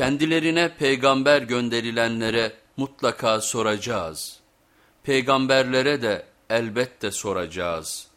Kendilerine peygamber gönderilenlere mutlaka soracağız. Peygamberlere de elbette soracağız.''